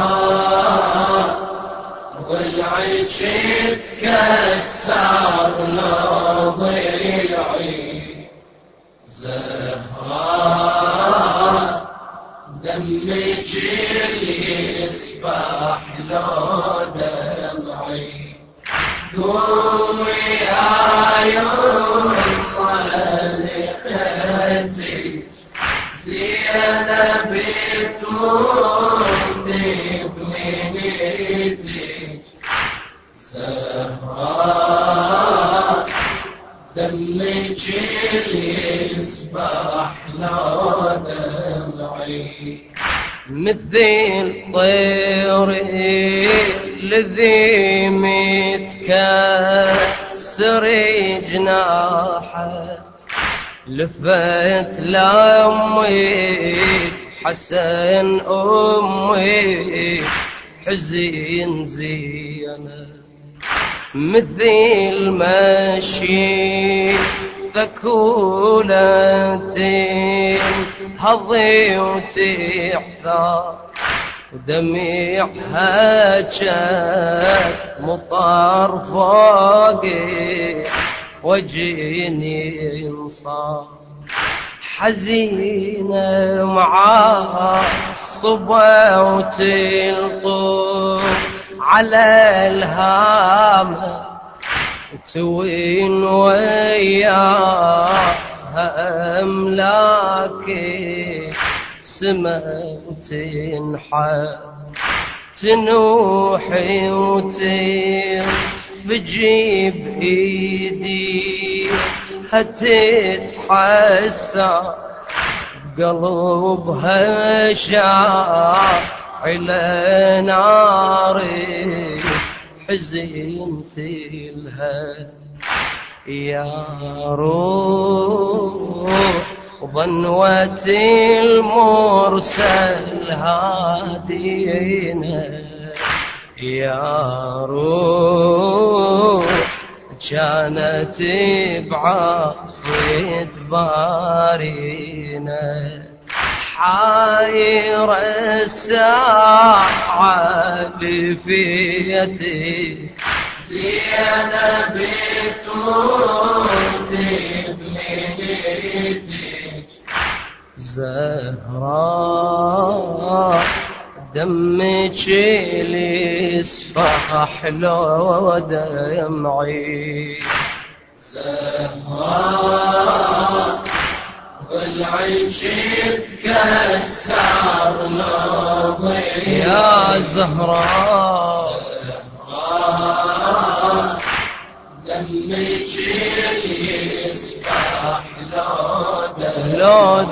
زهراء والعيش تكسر لضيعي زهراء دمك يسبح لو دمعي مثل طير الذي متكسر جناحه. لفت لأمي حسن أمي حزين زينة. مثل مشي ثكولتي هضي وتعثى ودميعها جات مطر فوقي وجيني انصار حزينة معاه صبا وتلطف على الهامة توين وياها أملاكي سما وتنحى تنوحي وتير بجيب ايدي هتتحسى قلبها على ناري حزنت لها يا روح ظنوة المرسل هادينا يا روح كانت بعطف بارينا حاير الساعة بفيتي. زهراء دمك اللي يسفح لو دمعي زهراء والعيش تكسر لضيعي يا زهراء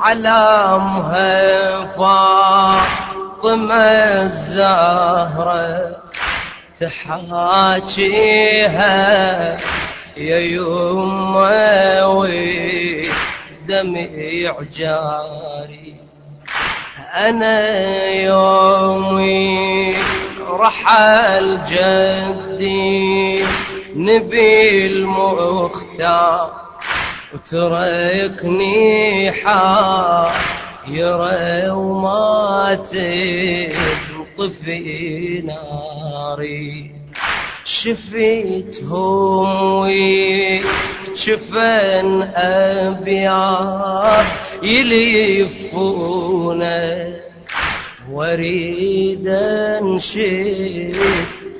علامها فاطمة الزهرة. تحاكيها يا يمه ودمع جاري. أنا يومي رحل جدي نبي المختار. وتركني حايرة وما تنطفي ناري. شفيتهم وشفن أبيار يلفونه واريد انشف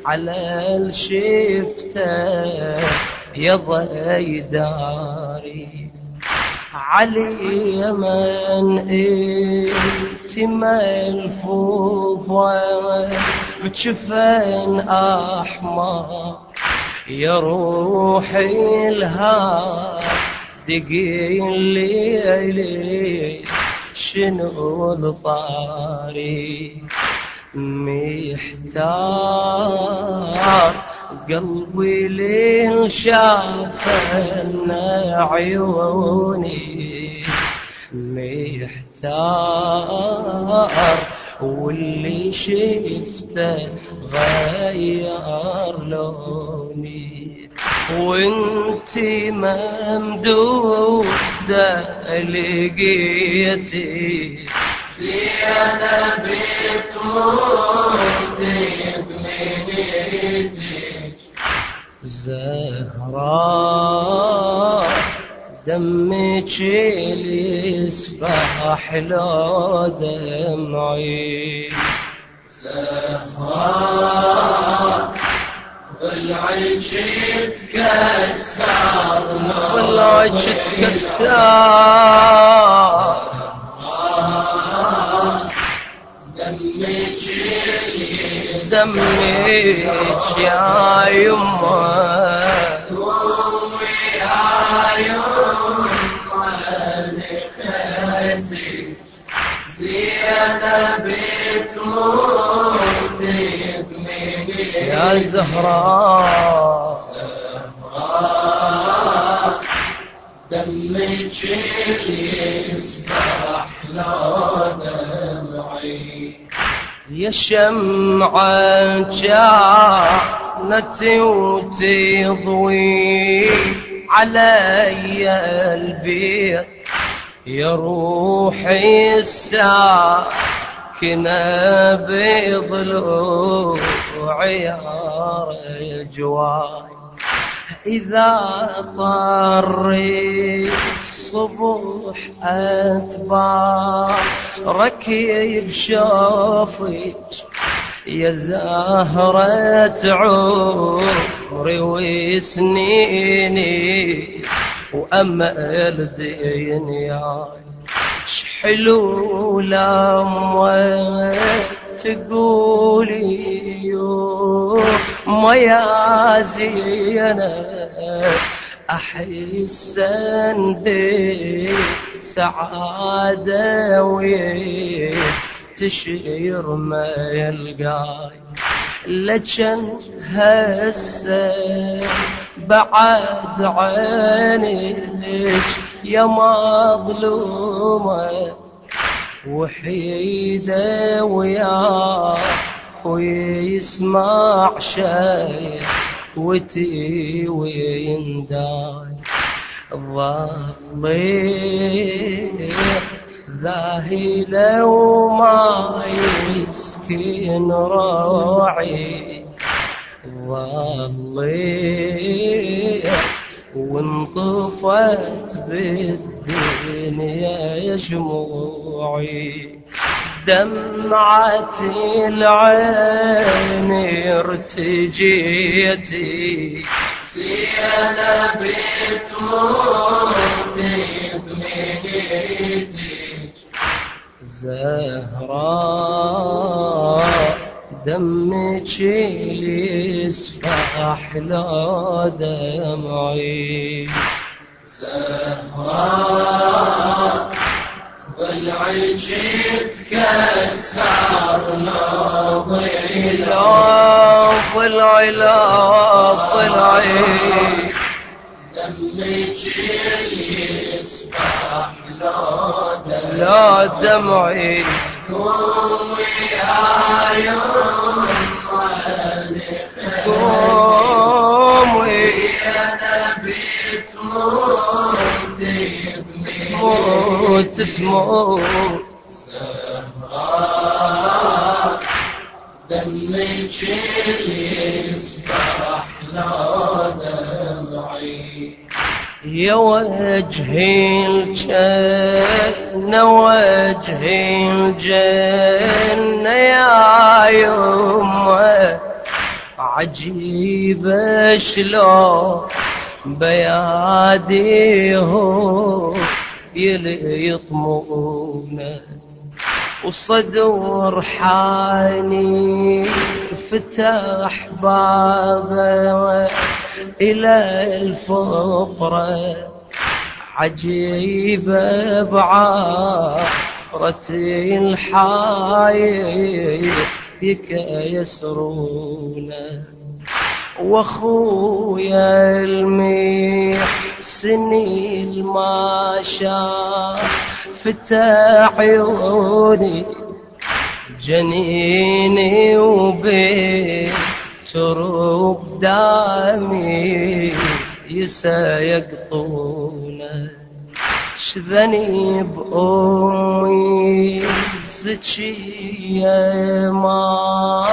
على الشفتة. يا ضيداري علي من إنت ملفوفة بجفن أحمر. يا روحي الها دقين ليلي شنو الطاري؟ محتار قلبي لين شاف عيوني. محتار واللي شفته غير لوني. وانتي ممدودة لقيتي. زيادة بتموتي. بمنيتي زهراء دمك يسبح لو دمعي زهراء ضلعك يتكسر طلعك تكسر دمك يا قومي يا زهراء دمك يسبح دمعي يا شمعة كانت وتضوي علي البيت يا روحي الساكنة بضلوعي رجواي إذا طري الصبح أتبع ركيب شوفك يا زهرة عمري وسنيني وأمل دنياي شحلو لما تقولي ما يا زينب. أحسن بي سعادة وتشير ما يلقاي. لجن هسه بعد عينك يا مظلومة وحيدة ويا ويسمع شيء. وتي وينداي. ذاهي لو ما يسكن راعي. ظلي وانطفت بالدنيا شموعي. دمعة العين ارتجيتي. زيادة بتموتي بمنيتي زهراء دمك يسفح لا دمعي. زهراء ضلعك يتكسر نظري لا ضلعي لا ضلعي دمك يسبح لا دمعي قومي يوم قومي أنا بتموتي تموت تموت. دمعي يا وجهي الجنة وجهي الجنة يا يمه عجيب شلون بيادي هو يطمئونه وصدور حاني فتح بابه إلى الفطرة عجيبة بعارة الحايل يسرون وأخويا المحسني ما شافت عيوني جنيني وبيت تروب دامي يسيقطونه شذني بأمي الزكية ما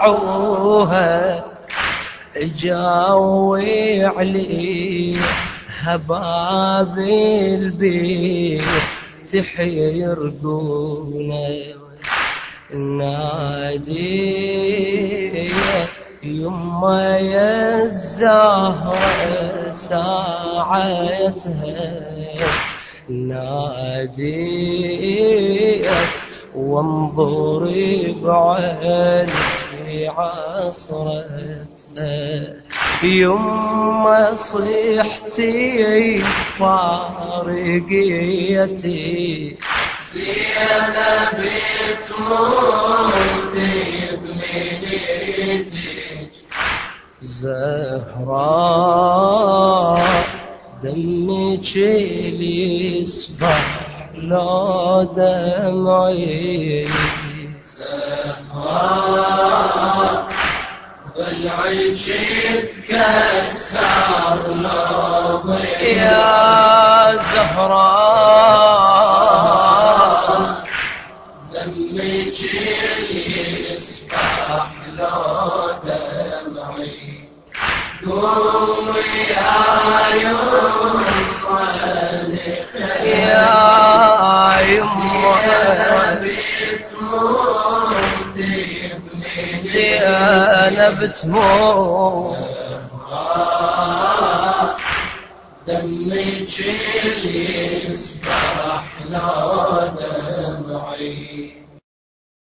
يراعوها. جاوي علي هباب البيت تحيرقونا نادي. يما يا الزهرة ساعتها نادي. وانظري بعيني عصرتها يما صيحتي فارقيتي. زينب تموتي بمنيتي زهراء دمك اللي يصبح لو دمعي. زهراء تكسر لو يا زهراء دمك يسبح لو دمعي قومي يا يوم يا يمه زينب تموت دمي تشيل يسبح لا دمعي